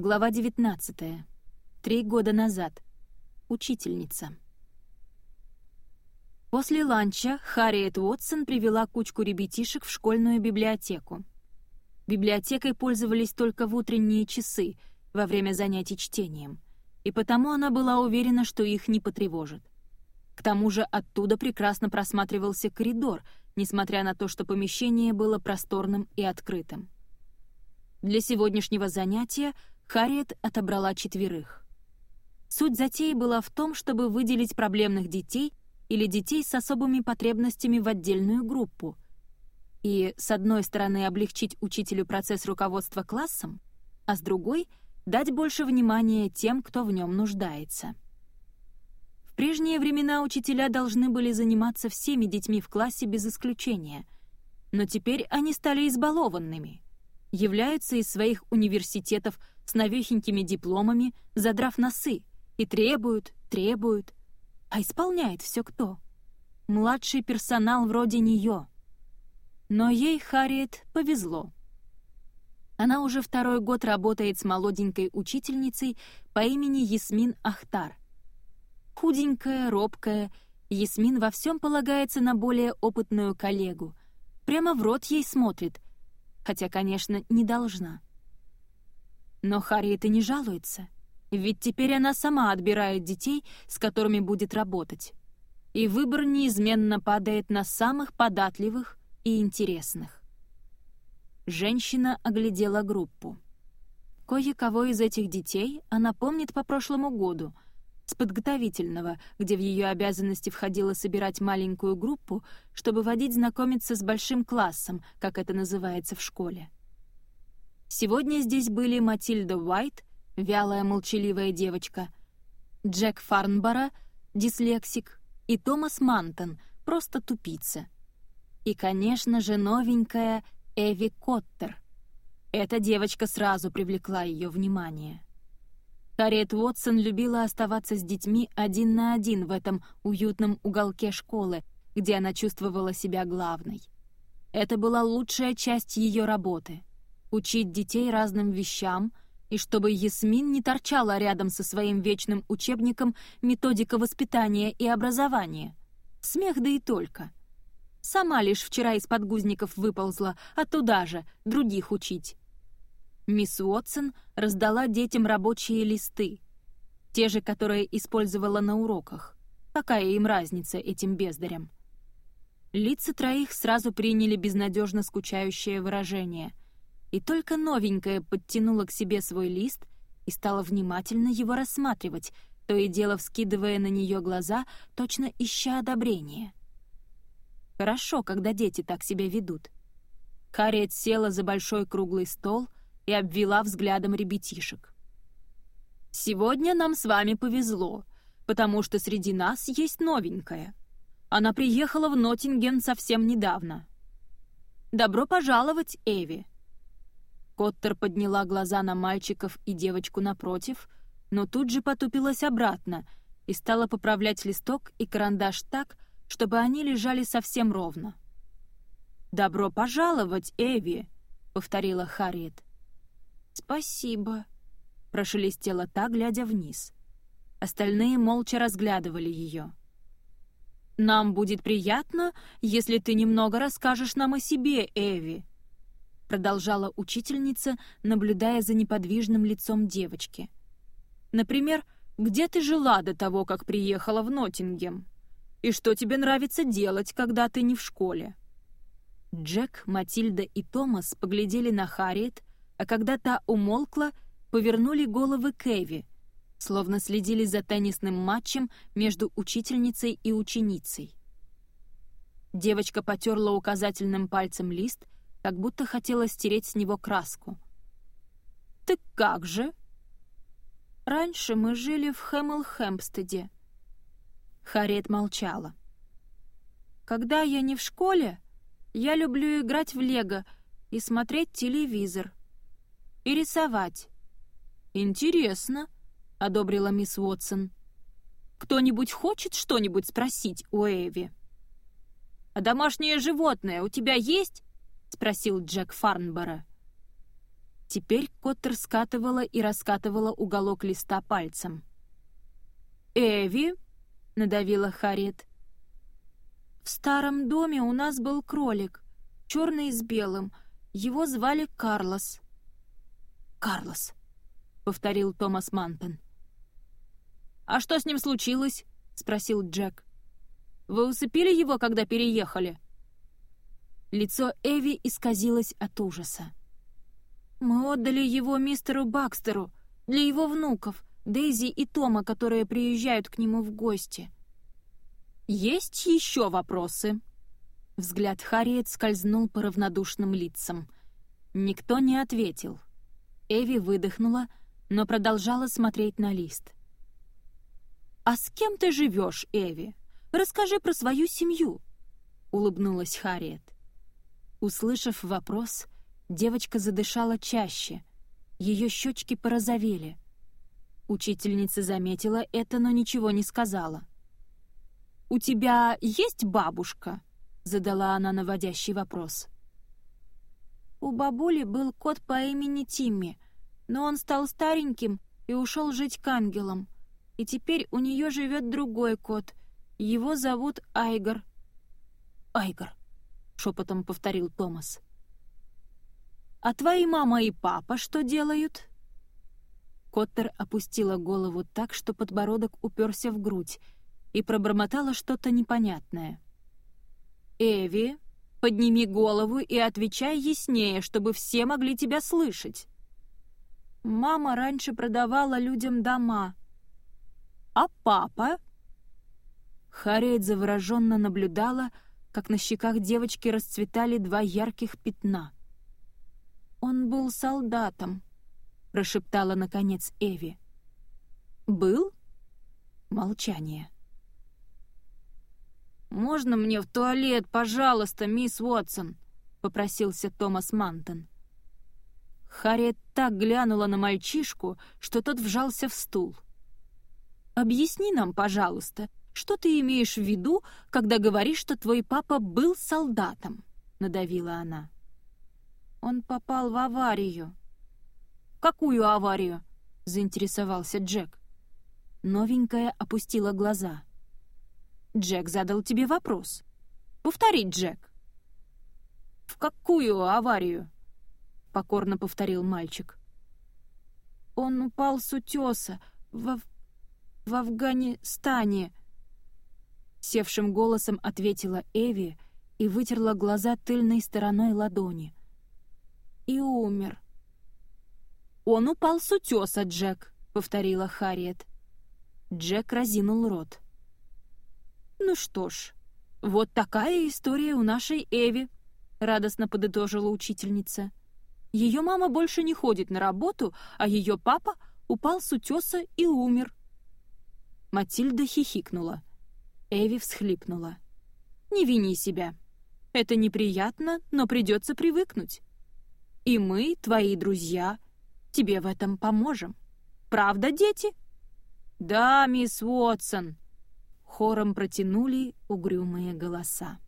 Глава 19. Три года назад. Учительница. После ланча Харриет Уотсон привела кучку ребятишек в школьную библиотеку. Библиотекой пользовались только в утренние часы, во время занятий чтением, и потому она была уверена, что их не потревожит. К тому же оттуда прекрасно просматривался коридор, несмотря на то, что помещение было просторным и открытым. Для сегодняшнего занятия Харриет отобрала четверых. Суть затеи была в том, чтобы выделить проблемных детей или детей с особыми потребностями в отдельную группу и, с одной стороны, облегчить учителю процесс руководства классом, а с другой — дать больше внимания тем, кто в нем нуждается. В прежние времена учителя должны были заниматься всеми детьми в классе без исключения, но теперь они стали избалованными, являются из своих университетов – с новехенькими дипломами, задрав носы, и требуют, требуют. А исполняет все кто? Младший персонал вроде нее. Но ей, Харриет, повезло. Она уже второй год работает с молоденькой учительницей по имени Ясмин Ахтар. Худенькая, робкая, Ясмин во всем полагается на более опытную коллегу. Прямо в рот ей смотрит, хотя, конечно, не должна. Но Харриет и не жалуется, ведь теперь она сама отбирает детей, с которыми будет работать. И выбор неизменно падает на самых податливых и интересных. Женщина оглядела группу. Кое-кого из этих детей она помнит по прошлому году, с подготовительного, где в ее обязанности входило собирать маленькую группу, чтобы водить знакомиться с большим классом, как это называется в школе. Сегодня здесь были Матильда Уайт, вялая молчаливая девочка, Джек Фарнбора, дислексик, и Томас Мантон, просто тупица. И, конечно же, новенькая Эви Коттер. Эта девочка сразу привлекла ее внимание. Карет Уотсон любила оставаться с детьми один на один в этом уютном уголке школы, где она чувствовала себя главной. Это была лучшая часть ее работы — учить детей разным вещам, и чтобы Ясмин не торчала рядом со своим вечным учебником «Методика воспитания и образования». Смех да и только. Сама лишь вчера из подгузников выползла, а туда же, других учить. Мисс Уотсон раздала детям рабочие листы, те же, которые использовала на уроках. Какая им разница этим бездарям? Лица троих сразу приняли безнадежно скучающее выражение — и только новенькая подтянула к себе свой лист и стала внимательно его рассматривать, то и дело вскидывая на нее глаза, точно ища одобрения. Хорошо, когда дети так себя ведут. Харриет села за большой круглый стол и обвела взглядом ребятишек. «Сегодня нам с вами повезло, потому что среди нас есть новенькая. Она приехала в Ноттинген совсем недавно. Добро пожаловать, Эви!» Коттер подняла глаза на мальчиков и девочку напротив, но тут же потупилась обратно и стала поправлять листок и карандаш так, чтобы они лежали совсем ровно. «Добро пожаловать, Эви!» — повторила Харриет. «Спасибо», — прошелестела та, глядя вниз. Остальные молча разглядывали ее. «Нам будет приятно, если ты немного расскажешь нам о себе, Эви», продолжала учительница, наблюдая за неподвижным лицом девочки. Например, где ты жила до того, как приехала в Ноттингем? И что тебе нравится делать, когда ты не в школе? Джек, Матильда и Томас поглядели на Харриет, а когда та умолкла, повернули головы к Эви, словно следили за теннисным матчем между учительницей и ученицей. Девочка потерла указательным пальцем лист — как будто хотела стереть с него краску. «Так как же?» «Раньше мы жили в Хэмл-Хэмпстеде». Харриет молчала. «Когда я не в школе, я люблю играть в лего и смотреть телевизор. И рисовать». «Интересно», — одобрила мисс Уотсон. «Кто-нибудь хочет что-нибудь спросить у Эви?» «А домашнее животное у тебя есть?» — спросил Джек Фарнбора. Теперь Коттер скатывала и раскатывала уголок листа пальцем. «Эви», — надавила Харриет. «В старом доме у нас был кролик, черный с белым. Его звали Карлос». «Карлос», — повторил Томас Мантон. «А что с ним случилось?» — спросил Джек. «Вы усыпили его, когда переехали?» Лицо Эви исказилось от ужаса. «Мы отдали его мистеру Бакстеру для его внуков, Дейзи и Тома, которые приезжают к нему в гости». «Есть еще вопросы?» Взгляд Харриет скользнул по равнодушным лицам. Никто не ответил. Эви выдохнула, но продолжала смотреть на лист. «А с кем ты живешь, Эви? Расскажи про свою семью», — улыбнулась Харриет. Услышав вопрос, девочка задышала чаще. Ее щечки порозовели. Учительница заметила это, но ничего не сказала. «У тебя есть бабушка?» — задала она наводящий вопрос. У бабули был кот по имени Тимми, но он стал стареньким и ушел жить к ангелам. И теперь у нее живет другой кот. Его зовут Айгор. Айгор шепотом повторил Томас. «А твои мама и папа что делают?» Коттер опустила голову так, что подбородок уперся в грудь, и пробормотала что-то непонятное. «Эви, подними голову и отвечай яснее, чтобы все могли тебя слышать». «Мама раньше продавала людям дома». «А папа?» Харриет завороженно наблюдала, как на щеках девочки расцветали два ярких пятна. «Он был солдатом», — прошептала, наконец, Эви. «Был?» Молчание. «Можно мне в туалет, пожалуйста, мисс Уотсон?» — попросился Томас Мантон. Харриет так глянула на мальчишку, что тот вжался в стул. «Объясни нам, пожалуйста, что ты имеешь в виду, когда говоришь, что твой папа был солдатом?» — надавила она. «Он попал в аварию». «Какую аварию?» — заинтересовался Джек. Новенькая опустила глаза. «Джек задал тебе вопрос. Повтори, Джек». «В какую аварию?» — покорно повторил мальчик. «Он упал с утеса в, в Афганистане», севшим голосом ответила Эви и вытерла глаза тыльной стороной ладони. И умер. «Он упал с утеса, Джек», — повторила Харриет. Джек разинул рот. «Ну что ж, вот такая история у нашей Эви», — радостно подытожила учительница. «Ее мама больше не ходит на работу, а ее папа упал с утеса и умер». Матильда хихикнула. Эви всхлипнула. «Не вини себя. Это неприятно, но придется привыкнуть. И мы, твои друзья, тебе в этом поможем. Правда, дети?» «Да, мисс Уотсон!» Хором протянули угрюмые голоса.